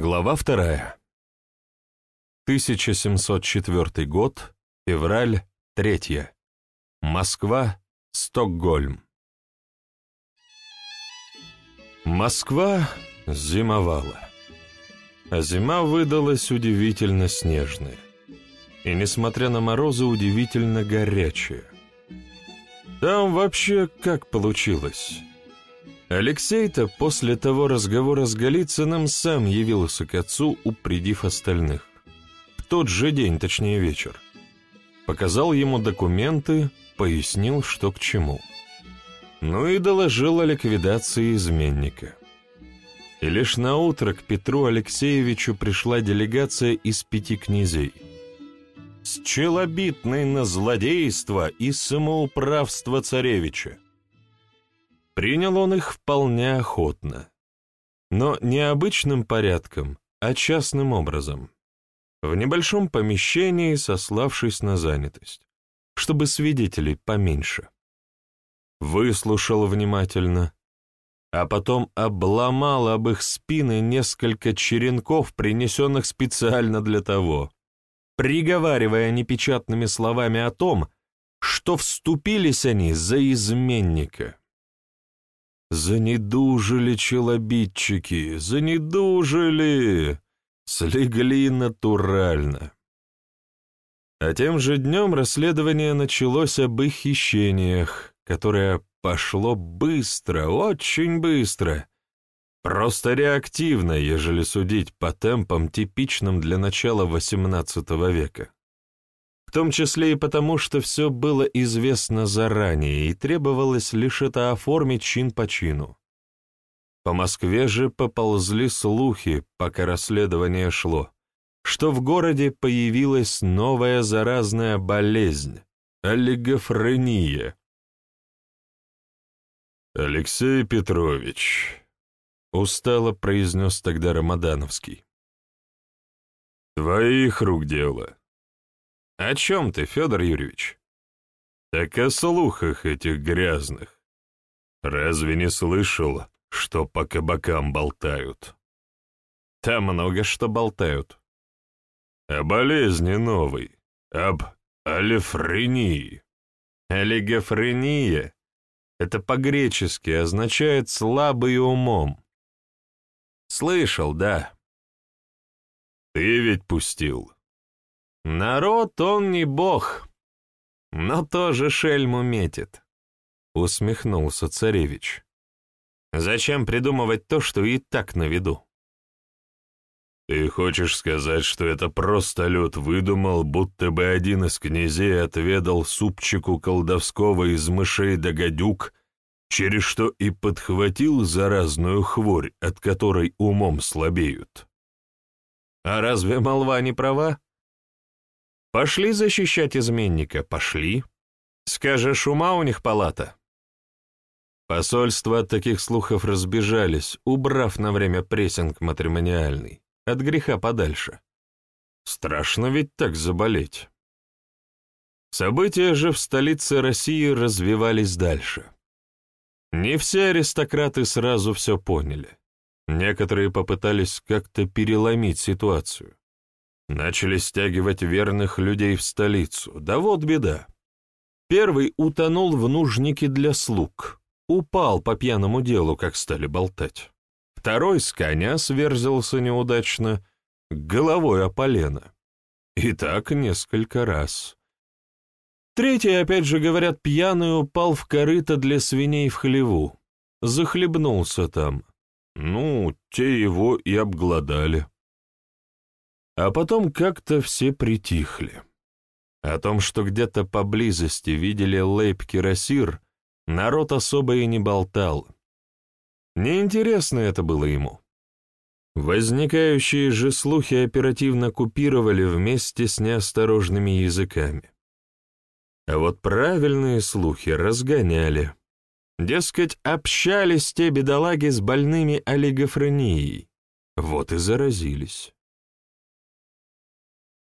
Глава вторая. 1704 год, февраль, 3. Москва, Стокгольм. Москва зимовала. А зима выдалась удивительно снежная. И, несмотря на морозы, удивительно горячая. Там вообще как получилось? Алексей-то после того разговора с Голицыным сам явился к отцу, упредив остальных. В тот же день, точнее вечер. Показал ему документы, пояснил, что к чему. Ну и доложил о ликвидации изменника. И лишь на утро к Петру Алексеевичу пришла делегация из пяти князей. С челобитной на злодейство и самоуправство царевича. Принял он их вполне охотно. Но не обычным порядком, а частным образом. В небольшом помещении, сославшись на занятость, чтобы свидетелей поменьше. Выслушал внимательно, а потом обломал об их спины несколько черенков, принесенных специально для того, приговаривая непечатными словами о том, что вступились они за изменника. Занедужили челобитчики, занедужили, слегли натурально. А тем же днем расследование началось об их хищениях, которое пошло быстро, очень быстро, просто реактивно, ежели судить по темпам, типичным для начала XVIII века в том числе и потому, что все было известно заранее и требовалось лишь это оформить чин по чину. По Москве же поползли слухи, пока расследование шло, что в городе появилась новая заразная болезнь — олигофрения. «Алексей Петрович», — устало произнес тогда Рамадановский, — «твоих рук дело». «О чем ты, Федор Юрьевич?» «Так о слухах этих грязных. Разве не слышал, что по кабакам болтают?» «Там много что болтают». «О болезни новой, об алифрении». «Олигофрения» — это по-гречески означает «слабый умом». «Слышал, да». «Ты ведь пустил». Народ он не бог, но тоже шельму метит, — усмехнулся царевич. Зачем придумывать то, что и так на виду? Ты хочешь сказать, что это просто лед выдумал, будто бы один из князей отведал супчику колдовского из мышей да гадюк, через что и подхватил заразную хворь, от которой умом слабеют? А разве молва не права? Пошли защищать изменника, пошли. Скажешь, ума у них палата. Посольства от таких слухов разбежались, убрав на время прессинг матримониальный, от греха подальше. Страшно ведь так заболеть. События же в столице России развивались дальше. Не все аристократы сразу все поняли. Некоторые попытались как-то переломить ситуацию. Начали стягивать верных людей в столицу. Да вот беда. Первый утонул в нужнике для слуг. Упал по пьяному делу, как стали болтать. Второй с коня сверзился неудачно, головой о полено. И так несколько раз. Третий, опять же, говорят, пьяный упал в корыто для свиней в хлеву. Захлебнулся там. Ну, те его и обглодали. А потом как-то все притихли. О том, что где-то поблизости видели лейб-кирасир, народ особо и не болтал. Неинтересно это было ему. Возникающие же слухи оперативно купировали вместе с неосторожными языками. А вот правильные слухи разгоняли. Дескать, общались те бедолаги с больными олигофренией. Вот и заразились.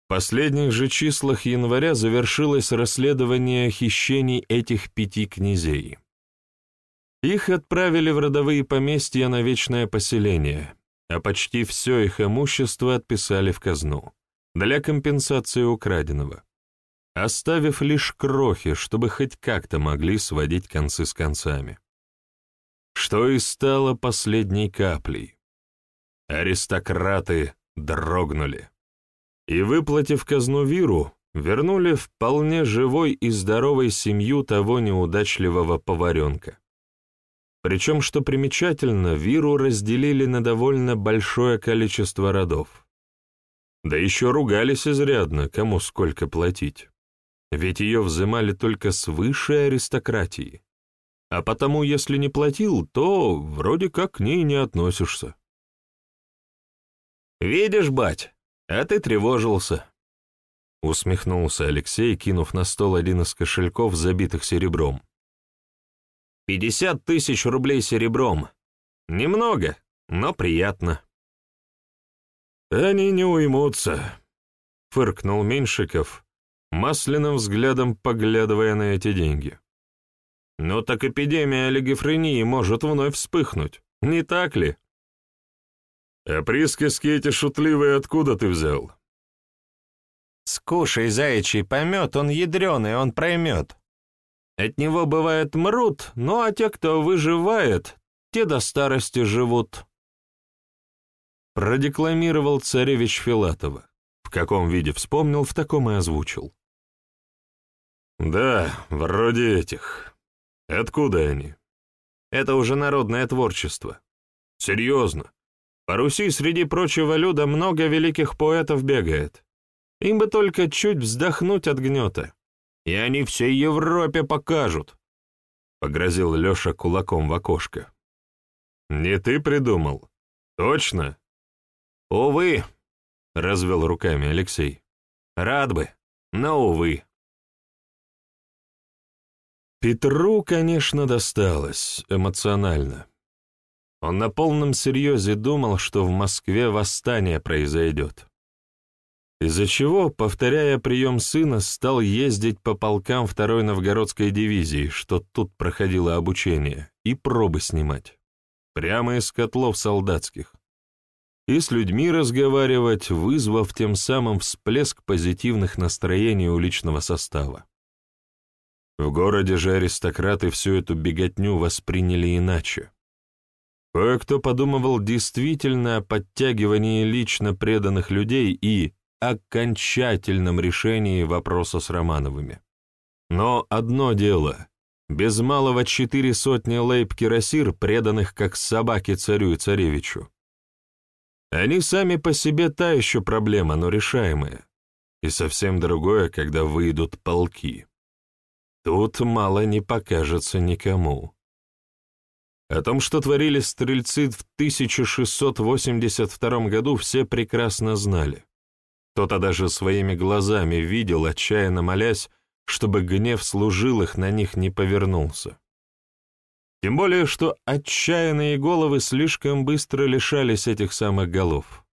Последних же числах января завершилось расследование хищений этих пяти князей. Их отправили в родовые поместья на вечное поселение, а почти все их имущество отписали в казну для компенсации украденного, оставив лишь крохи, чтобы хоть как-то могли сводить концы с концами. Что и стало последней каплей. Аристократы дрогнули. И, выплатив казну Виру, вернули вполне живой и здоровой семью того неудачливого поваренка. Причем, что примечательно, Виру разделили на довольно большое количество родов. Да еще ругались изрядно, кому сколько платить. Ведь ее взымали только с высшей аристократии. А потому, если не платил, то вроде как к ней не относишься. «Видишь, бать, а ты тревожился», — усмехнулся Алексей, кинув на стол один из кошельков, забитых серебром. «Пятьдесят тысяч рублей серебром. Немного, но приятно». «Они не уймутся», — фыркнул Меньшиков, масляным взглядом поглядывая на эти деньги. «Ну так эпидемия олигофрении может вновь вспыхнуть, не так ли?» «А присказки эти шутливые откуда ты взял?» «Скушай, заячий помет, он ядреный, он проймет. От него, бывает, мрут, ну а те, кто выживает, те до старости живут». Продекламировал царевич Филатова. В каком виде вспомнил, в таком и озвучил. «Да, вроде этих. Откуда они?» «Это уже народное творчество». «Серьезно? По Руси среди прочего люда много великих поэтов бегает. Им бы только чуть вздохнуть от гнета. И они всей Европе покажут», — погрозил Леша кулаком в окошко. «Не ты придумал? Точно?» «Увы», — развел руками Алексей. «Рад бы, но увы». Петру, конечно, досталось эмоционально. Он на полном серьезе думал, что в Москве восстание произойдет. Из-за чего, повторяя прием сына, стал ездить по полкам второй новгородской дивизии, что тут проходило обучение, и пробы снимать. Прямо из котлов солдатских. И с людьми разговаривать, вызвав тем самым всплеск позитивных настроений у личного состава. В городе же аристократы всю эту беготню восприняли иначе. Кое-кто подумывал действительно о подтягивании лично преданных людей и окончательном решении вопроса с Романовыми. Но одно дело — без малого четыре сотни лейб-кирасир, преданных как собаки царю и царевичу. Они сами по себе та еще проблема, но решаемая. И совсем другое, когда выйдут полки. Тут мало не покажется никому. О том, что творили стрельцы в 1682 году, все прекрасно знали. Кто-то даже своими глазами видел, отчаянно молясь, чтобы гнев служилых на них не повернулся. Тем более, что отчаянные головы слишком быстро лишались этих самых голов.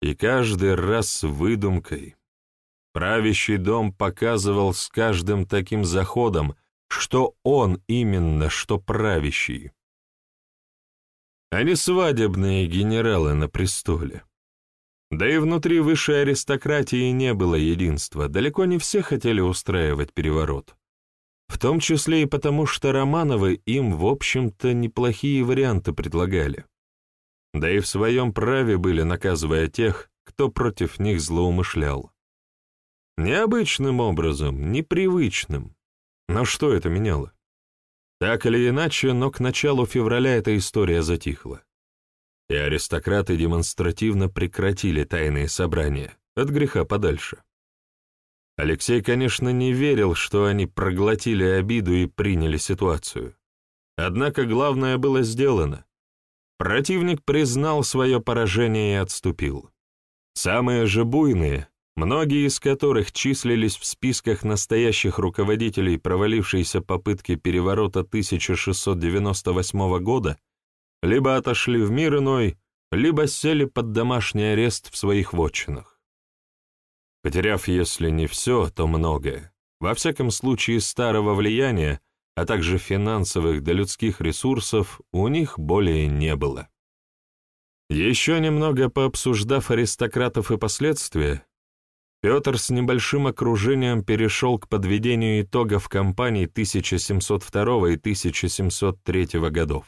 И каждый раз с выдумкой, Правящий дом показывал с каждым таким заходом, что он именно что правящий. Они свадебные генералы на престоле. Да и внутри высшей аристократии не было единства, далеко не все хотели устраивать переворот. В том числе и потому, что Романовы им, в общем-то, неплохие варианты предлагали. Да и в своем праве были, наказывая тех, кто против них злоумышлял. Необычным образом, непривычным. Но что это меняло? Так или иначе, но к началу февраля эта история затихла. И аристократы демонстративно прекратили тайные собрания, от греха подальше. Алексей, конечно, не верил, что они проглотили обиду и приняли ситуацию. Однако главное было сделано. Противник признал свое поражение и отступил. Самые же буйные, многие из которых числились в списках настоящих руководителей провалившейся попытки переворота 1698 года, либо отошли в мир иной, либо сели под домашний арест в своих вотчинах. Потеряв, если не все, то многое, во всяком случае старого влияния, а также финансовых да людских ресурсов, у них более не было. Еще немного пообсуждав аристократов и последствия, Петр с небольшим окружением перешел к подведению итогов кампаний 1702 и 1703 годов.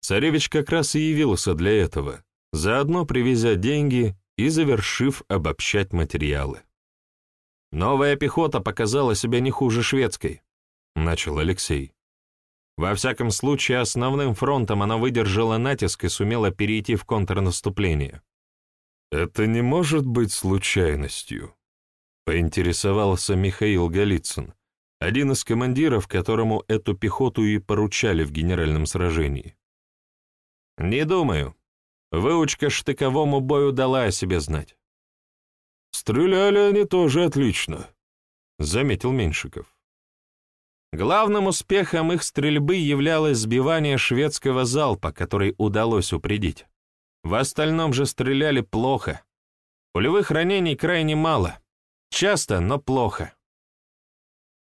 Царевич как раз и явился для этого, заодно привезя деньги и завершив обобщать материалы. «Новая пехота показала себя не хуже шведской», — начал Алексей. Во всяком случае, основным фронтом она выдержала натиск и сумела перейти в контрнаступление. «Это не может быть случайностью», — поинтересовался Михаил Голицын, один из командиров, которому эту пехоту и поручали в генеральном сражении. «Не думаю. Выучка штыковому бою дала о себе знать». «Стреляли они тоже отлично», — заметил Меньшиков. Главным успехом их стрельбы являлось сбивание шведского залпа, который удалось упредить. В остальном же стреляли плохо. Пулевых ранений крайне мало. Часто, но плохо.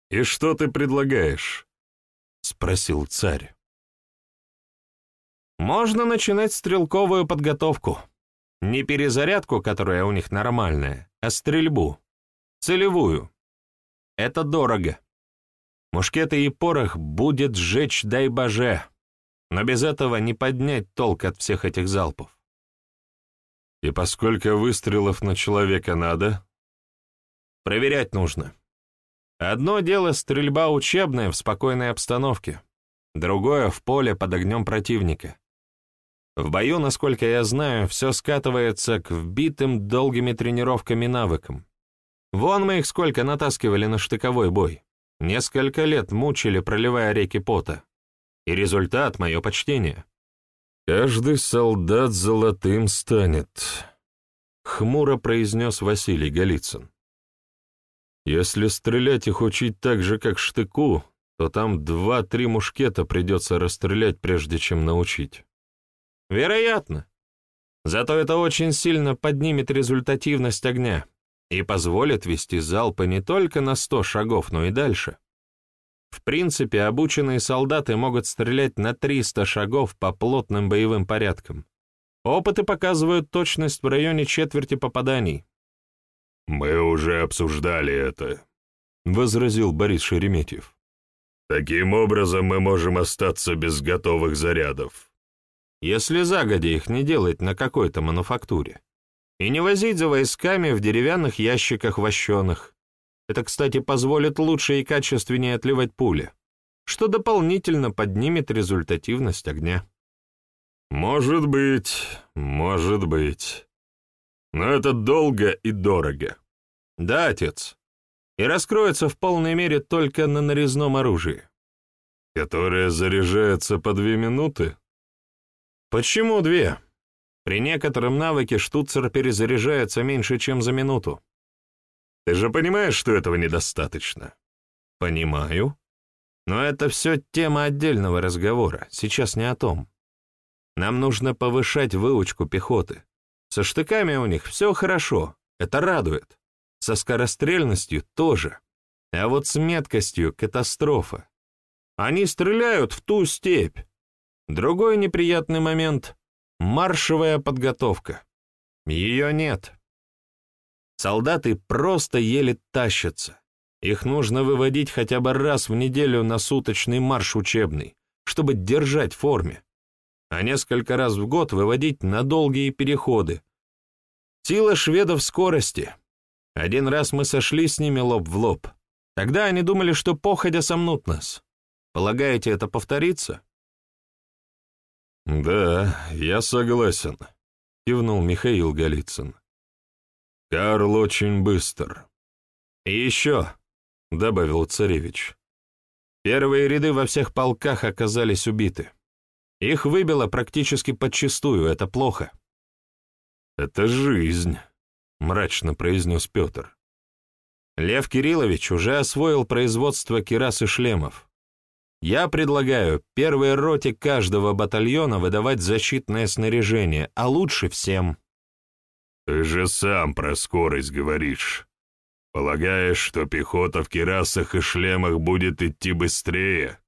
«И что ты предлагаешь?» — спросил царь. «Можно начинать стрелковую подготовку. Не перезарядку, которая у них нормальная, а стрельбу. Целевую. Это дорого. Мушкеты и порох будет сжечь, дай боже. Но без этого не поднять толк от всех этих залпов. И поскольку выстрелов на человека надо? Проверять нужно. Одно дело стрельба учебная в спокойной обстановке, другое — в поле под огнем противника. В бою, насколько я знаю, все скатывается к вбитым долгими тренировками навыкам. Вон мы их сколько натаскивали на штыковой бой. Несколько лет мучили, проливая реки пота. И результат — мое почтение. «Каждый солдат золотым станет», — хмуро произнес Василий Голицын. «Если стрелять их учить так же, как штыку, то там два-три мушкета придется расстрелять, прежде чем научить». «Вероятно. Зато это очень сильно поднимет результативность огня и позволит вести залпы не только на 100 шагов, но и дальше. В принципе, обученные солдаты могут стрелять на 300 шагов по плотным боевым порядкам. Опыты показывают точность в районе четверти попаданий. «Мы уже обсуждали это», — возразил Борис Шереметьев. «Таким образом мы можем остаться без готовых зарядов». Если загодя их не делать на какой-то мануфактуре и не возить за войсками в деревянных ящиках вощеных. Это, кстати, позволит лучше и качественнее отливать пули, что дополнительно поднимет результативность огня. Может быть, может быть. Но это долго и дорого. Да, отец. И раскроется в полной мере только на нарезном оружии. Которое заряжается по две минуты? Почему две? При некотором навыке штуцер перезаряжается меньше, чем за минуту. Ты же понимаешь, что этого недостаточно? Понимаю. Но это все тема отдельного разговора, сейчас не о том. Нам нужно повышать выучку пехоты. Со штыками у них все хорошо, это радует. Со скорострельностью тоже. А вот с меткостью катастрофа. Они стреляют в ту степь. Другой неприятный момент Маршевая подготовка. Ее нет. Солдаты просто еле тащатся. Их нужно выводить хотя бы раз в неделю на суточный марш учебный, чтобы держать в форме, а несколько раз в год выводить на долгие переходы. Сила шведов скорости. Один раз мы сошли с ними лоб в лоб. Тогда они думали, что походя сомнут нас. Полагаете, это повторится? «Да, я согласен», — кивнул Михаил Голицын. «Карл очень быстр». «И еще», — добавил царевич, — «первые ряды во всех полках оказались убиты. Их выбило практически подчистую, это плохо». «Это жизнь», — мрачно произнес Петр. Лев Кириллович уже освоил производство кирас и шлемов. Я предлагаю первой роте каждого батальона выдавать защитное снаряжение, а лучше всем. Ты же сам про скорость говоришь. Полагаешь, что пехота в кирасах и шлемах будет идти быстрее?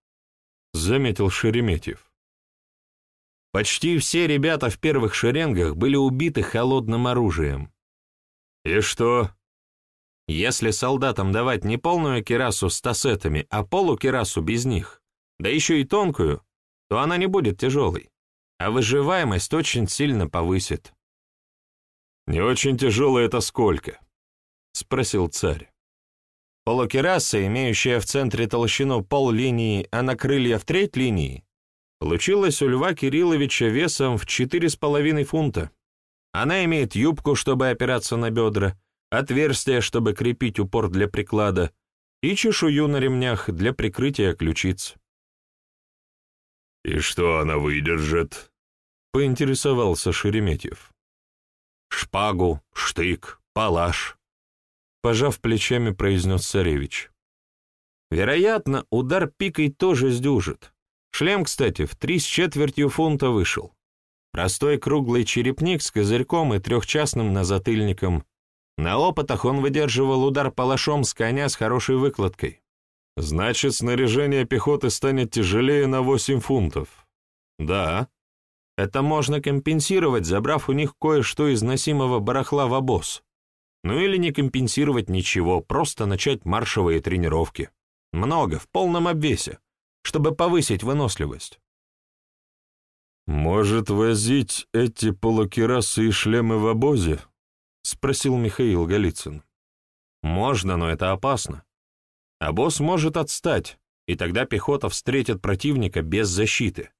Заметил Шереметьев. Почти все ребята в первых шеренгах были убиты холодным оружием. И что? Если солдатам давать не полную керасу с тассетами, а полукерасу без них, да еще и тонкую, то она не будет тяжелой, а выживаемость очень сильно повысит. «Не очень тяжелая это сколько?» — спросил царь. Полукераса, имеющая в центре толщину пол линии, а на крылья в треть линии, получилась у Льва Кирилловича весом в четыре с половиной фунта. Она имеет юбку, чтобы опираться на бедра, отверстие, чтобы крепить упор для приклада, и чешую на ремнях для прикрытия ключиц. «И что она выдержит?» — поинтересовался Шереметьев. «Шпагу, штык, палаш», — пожав плечами, произнес царевич. «Вероятно, удар пикой тоже сдюжит. Шлем, кстати, в три с четвертью фунта вышел. Простой круглый черепник с козырьком и трехчастным назатыльником. На опытах он выдерживал удар палашом с коня с хорошей выкладкой. Значит, снаряжение пехоты станет тяжелее на 8 фунтов. Да. Это можно компенсировать, забрав у них кое-что из носимого барахла в обоз. Ну или не компенсировать ничего, просто начать маршевые тренировки. Много, в полном обвесе, чтобы повысить выносливость. «Может, возить эти полукерасы и шлемы в обозе?» — спросил Михаил Голицын. «Можно, но это опасно. Босс может отстать, и тогда пехота встретит противника без защиты.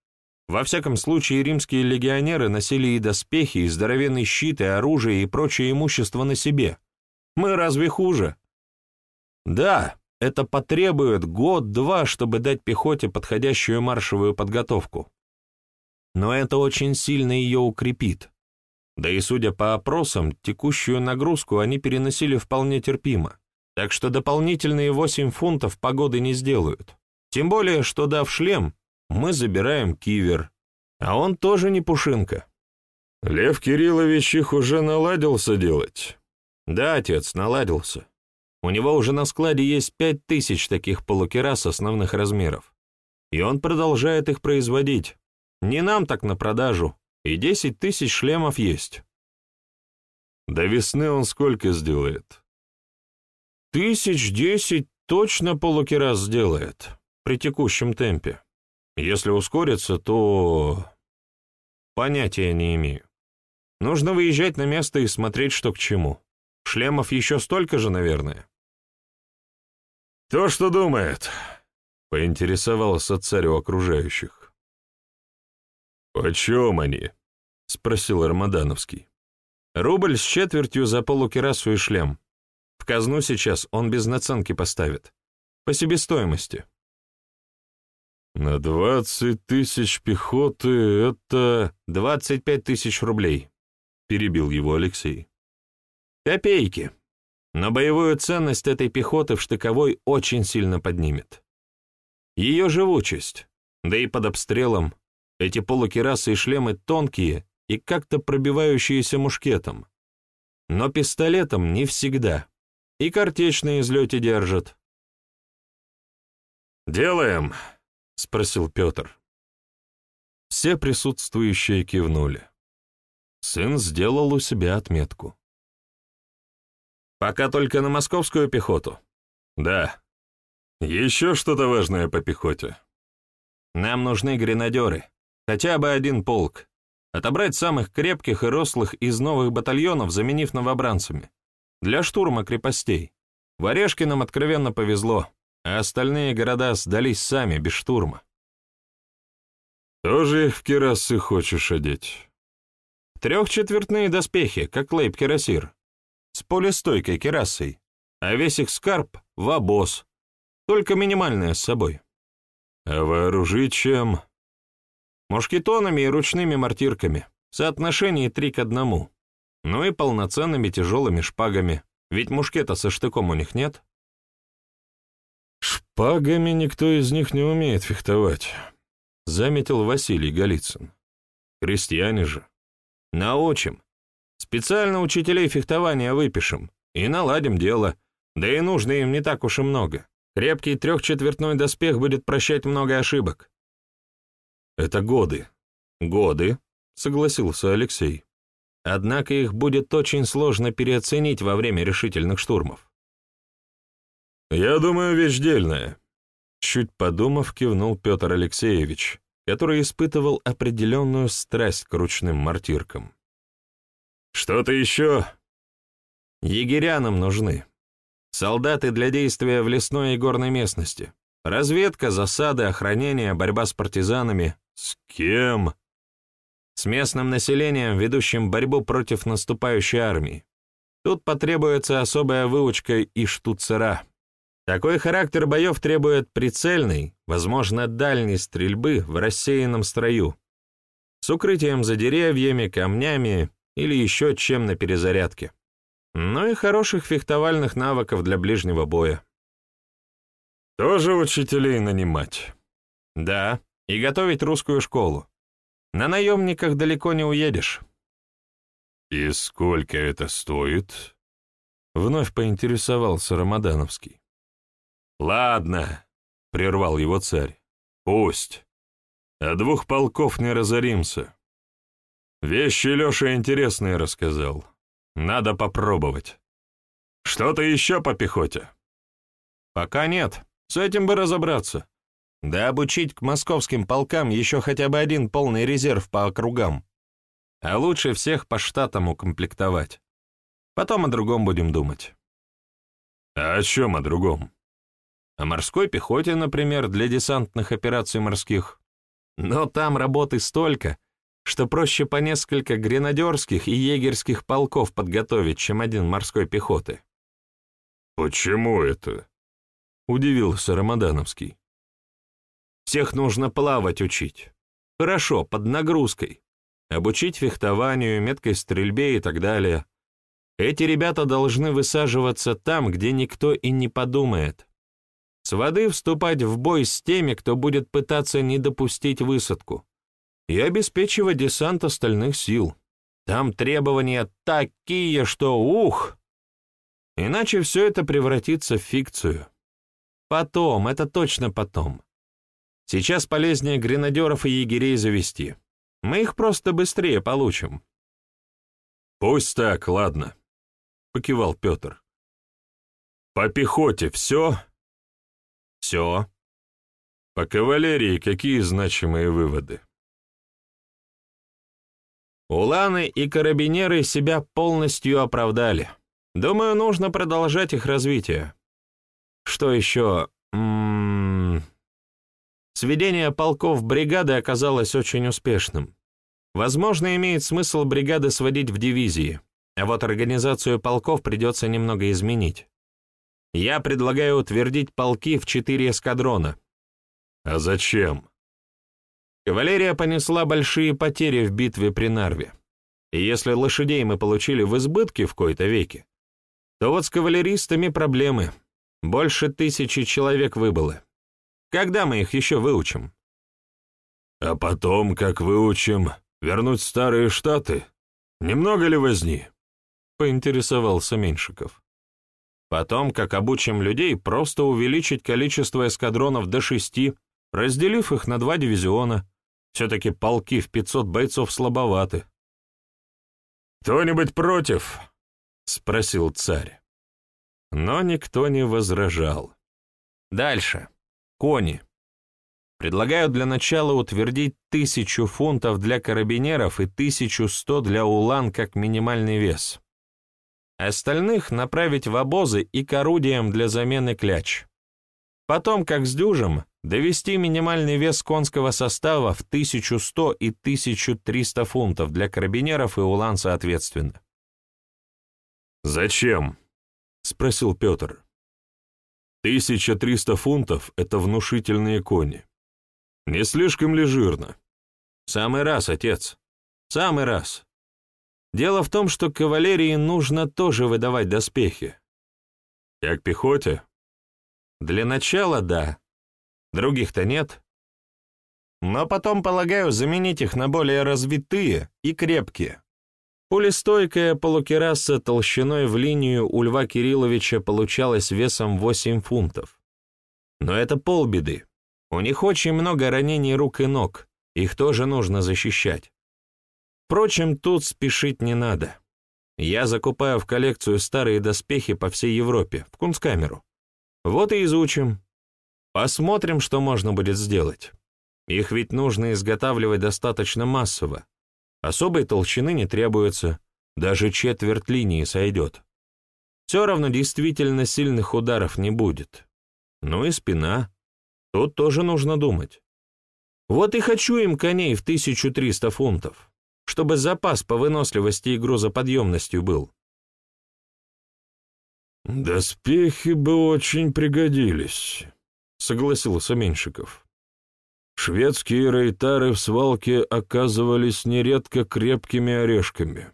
Во всяком случае, римские легионеры носили и доспехи, и здоровенные щиты, оружие, и прочее имущество на себе. Мы разве хуже? Да, это потребует год-два, чтобы дать пехоте подходящую маршевую подготовку. Но это очень сильно ее укрепит. Да и судя по опросам, текущую нагрузку они переносили вполне терпимо так что дополнительные 8 фунтов погоды не сделают. Тем более, что дав шлем, мы забираем кивер, а он тоже не пушинка. Лев Кириллович их уже наладился делать? Да, отец, наладился. У него уже на складе есть пять тысяч таких полукерас основных размеров. И он продолжает их производить. Не нам так на продажу. И десять тысяч шлемов есть. До весны он сколько сделает? Тысяч десять точно полукерас сделает при текущем темпе. Если ускорится, то... Понятия не имею. Нужно выезжать на место и смотреть, что к чему. Шлемов еще столько же, наверное. «То, что думает», — поинтересовался царь у окружающих. «Почем они?» — спросил Армадановский. «Рубль с четвертью за полукерасу и шлем. В казну сейчас он без наценки поставит. По себестоимости. На двадцать тысяч пехоты это... Двадцать пять тысяч рублей, перебил его Алексей. Копейки. Но боевую ценность этой пехоты в штыковой очень сильно поднимет. Ее живучесть, да и под обстрелом, эти полукерасы и шлемы тонкие и как-то пробивающиеся мушкетом. Но пистолетом не всегда. И картечь на излете держат. «Делаем», — спросил Петр. Все присутствующие кивнули. Сын сделал у себя отметку. «Пока только на московскую пехоту?» «Да. Еще что-то важное по пехоте?» «Нам нужны гренадеры. Хотя бы один полк. Отобрать самых крепких и рослых из новых батальонов, заменив новобранцами для штурма крепостей. В Орешкином откровенно повезло, а остальные города сдались сами, без штурма. «Тоже их в керасы хочешь одеть?» Трехчетвертные доспехи, как лейб-керасир, с полистойкой керасой, а весь их скарб — в обоз, только минимальное с собой. А вооружить чем? Мушкетонами и ручными мортирками, в соотношении три к одному ну и полноценными тяжелыми шпагами, ведь мушкета со штыком у них нет. «Шпагами никто из них не умеет фехтовать», — заметил Василий Голицын. «Крестьяне же». «Научим. Специально учителей фехтования выпишем и наладим дело, да и нужно им не так уж и много. Крепкий трехчетвертной доспех будет прощать много ошибок». «Это годы. Годы, согласился Алексей. Однако их будет очень сложно переоценить во время решительных штурмов. «Я думаю, вещь дельная», — чуть подумав, кивнул Петр Алексеевич, который испытывал определенную страсть к ручным мортиркам. «Что-то еще?» «Егеря нам нужны. Солдаты для действия в лесной и горной местности. Разведка, засады, охранение, борьба с партизанами. С кем?» с местным населением, ведущим борьбу против наступающей армии. Тут потребуется особая выучка и штуцера. Такой характер боев требует прицельной, возможно, дальней стрельбы в рассеянном строю, с укрытием за деревьями, камнями или еще чем на перезарядке. Ну и хороших фехтовальных навыков для ближнего боя. Тоже учителей нанимать? Да, и готовить русскую школу. На наемниках далеко не уедешь. «И сколько это стоит?» Вновь поинтересовался Рамадановский. «Ладно», — прервал его царь, — «пусть. А двух полков не разоримся. Вещи Леша интересные рассказал. Надо попробовать. Что-то еще по пехоте?» «Пока нет. С этим бы разобраться. Да обучить к московским полкам еще хотя бы один полный резерв по округам. А лучше всех по штатам укомплектовать. Потом о другом будем думать. А о чем о другом? О морской пехоте, например, для десантных операций морских. Но там работы столько, что проще по несколько гренадерских и егерских полков подготовить, чем один морской пехоты. «Почему это?» — удивился Рамадановский. Всех нужно плавать учить. Хорошо, под нагрузкой. Обучить фехтованию, меткой стрельбе и так далее. Эти ребята должны высаживаться там, где никто и не подумает. С воды вступать в бой с теми, кто будет пытаться не допустить высадку. И обеспечивать десант остальных сил. Там требования такие, что ух! Иначе все это превратится в фикцию. Потом, это точно потом. Сейчас полезнее гренадеров и егерей завести. Мы их просто быстрее получим». «Пусть так, ладно», — покивал Петр. «По пехоте все?» «Все». «По кавалерии какие значимые выводы?» Уланы и карабинеры себя полностью оправдали. Думаю, нужно продолжать их развитие. Что еще? М -м -м Сведение полков бригады оказалось очень успешным. Возможно, имеет смысл бригады сводить в дивизии, а вот организацию полков придется немного изменить. Я предлагаю утвердить полки в четыре эскадрона. А зачем? Кавалерия понесла большие потери в битве при Нарве. И если лошадей мы получили в избытке в кои-то веке, то вот с кавалеристами проблемы. Больше тысячи человек выбыло. Когда мы их еще выучим? А потом, как выучим, вернуть старые штаты? Немного ли возни? Поинтересовался Меньшиков. Потом, как обучим людей, просто увеличить количество эскадронов до шести, разделив их на два дивизиона. Все-таки полки в 500 бойцов слабоваты. «Кто-нибудь против?» — спросил царь. Но никто не возражал. Дальше. Кони. Предлагаю для начала утвердить тысячу фунтов для карабинеров и тысячу сто для улан как минимальный вес. Остальных направить в обозы и к орудиям для замены кляч. Потом, как с дюжем, довести минимальный вес конского состава в 1100 и 1300 фунтов для карабинеров и улан соответственно. «Зачем?» — спросил Петр. 1300 фунтов — это внушительные кони. Не слишком ли жирно? Самый раз, отец. Самый раз. Дело в том, что кавалерии нужно тоже выдавать доспехи. Как пехоте? Для начала — да. Других-то нет. Но потом, полагаю, заменить их на более развитые и крепкие. Пулестойкая полукераса толщиной в линию у Льва Кирилловича получалась весом 8 фунтов. Но это полбеды. У них очень много ранений рук и ног, Их тоже нужно защищать. Впрочем, тут спешить не надо. Я закупаю в коллекцию старые доспехи по всей Европе, в кунсткамеру. Вот и изучим. Посмотрим, что можно будет сделать. Их ведь нужно изготавливать достаточно массово. Особой толщины не требуется, даже четверть линии сойдет. Все равно действительно сильных ударов не будет. Ну и спина. Тут тоже нужно думать. Вот и хочу им коней в 1300 фунтов, чтобы запас по выносливости и грузоподъемностью был. «Доспехи бы очень пригодились», — согласился Меньшиков. Шведские рейтары в свалке оказывались нередко крепкими орешками.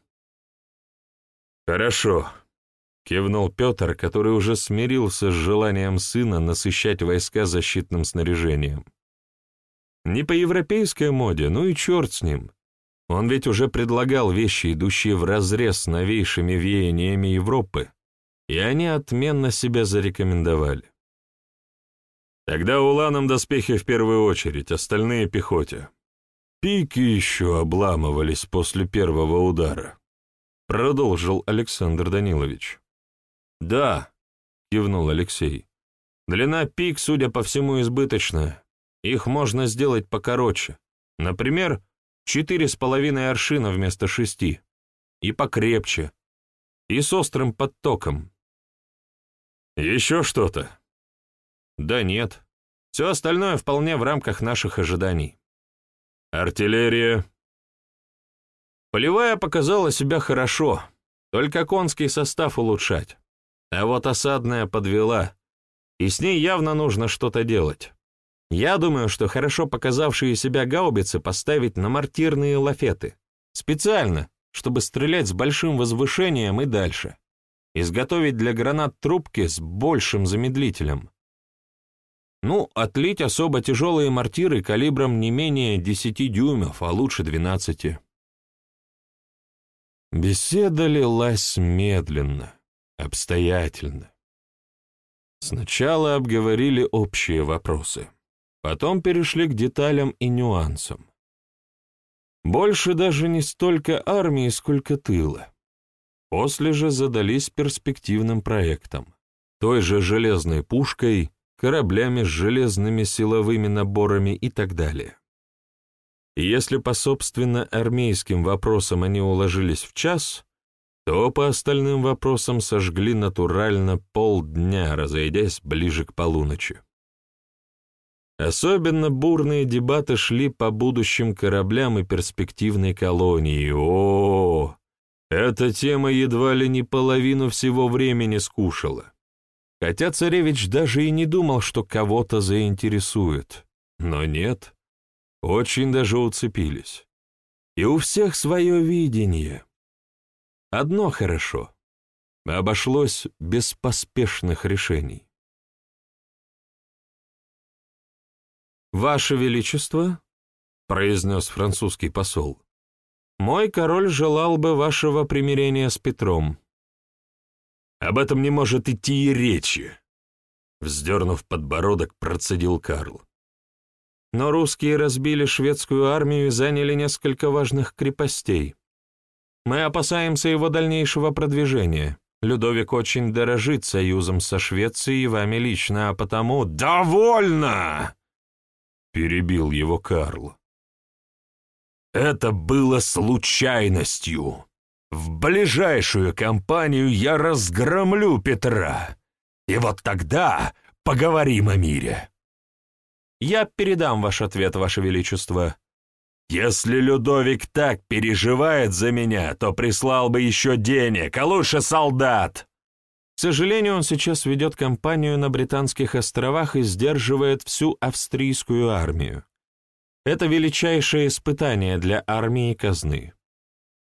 «Хорошо», — кивнул Петр, который уже смирился с желанием сына насыщать войска защитным снаряжением. Не по европейской моде, ну и черт с ним. Он ведь уже предлагал вещи, идущие вразрез с новейшими веяниями Европы, и они отменно себя зарекомендовали. Тогда уланам доспехи в первую очередь, остальные пехоте. Пики еще обламывались после первого удара, продолжил Александр Данилович. «Да», — кивнул Алексей. «Длина пик, судя по всему, избыточная. Их можно сделать покороче. Например, четыре с половиной аршина вместо шести. И покрепче. И с острым подтоком». «Еще что-то?» «Да нет. Все остальное вполне в рамках наших ожиданий». «Артиллерия?» Полевая показала себя хорошо, только конский состав улучшать. А вот осадная подвела, и с ней явно нужно что-то делать. Я думаю, что хорошо показавшие себя гаубицы поставить на мортирные лафеты. Специально, чтобы стрелять с большим возвышением и дальше. Изготовить для гранат трубки с большим замедлителем. Ну, отлить особо тяжелые мортиры калибром не менее 10 дюймов, а лучше 12. Беседа лилась медленно обстоятельно. Сначала обговорили общие вопросы, потом перешли к деталям и нюансам. Больше даже не столько армии, сколько тыла. После же задались перспективным проектом, той же железной пушкой, кораблями с железными силовыми наборами и так далее. Если по собственно армейским вопросам они уложились в час, то по остальным вопросам сожгли натурально полдня, разойдясь ближе к полуночи. Особенно бурные дебаты шли по будущим кораблям и перспективной колонии. О, эта тема едва ли не половину всего времени скушала. Хотя царевич даже и не думал, что кого-то заинтересует. Но нет, очень даже уцепились. И у всех свое видение. Одно хорошо. Обошлось без поспешных решений. «Ваше Величество», — произнес французский посол, — «мой король желал бы вашего примирения с Петром». «Об этом не может идти и речи», — вздернув подбородок, процедил Карл. «Но русские разбили шведскую армию и заняли несколько важных крепостей. Мы опасаемся его дальнейшего продвижения. Людовик очень дорожит союзом со Швецией и вами лично, а потому...» «Довольно!» — перебил его Карл. «Это было случайностью. В ближайшую кампанию я разгромлю Петра, и вот тогда поговорим о мире». «Я передам ваш ответ, ваше величество», если Людовик так переживает за меня, то прислал бы еще денег, а лучше солдат. К сожалению, он сейчас ведет кампанию на Британских островах и сдерживает всю австрийскую армию. Это величайшее испытание для армии казны.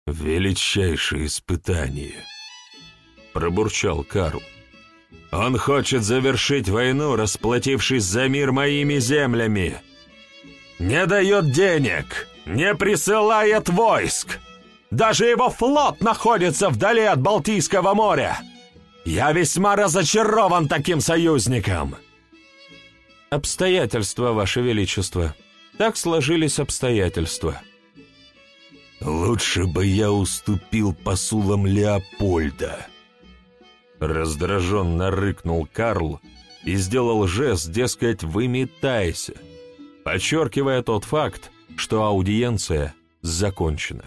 «Величайшее испытание», — пробурчал Карл. «Он хочет завершить войну, расплатившись за мир моими землями» не дает денег, не присылает войск. Даже его флот находится вдали от Балтийского моря. Я весьма разочарован таким союзником. Обстоятельства, Ваше Величество. Так сложились обстоятельства. «Лучше бы я уступил посулам Леопольда», — раздраженно рыкнул Карл и сделал жест, дескать, «выметайся», подчеркивая тот факт, что аудиенция закончена.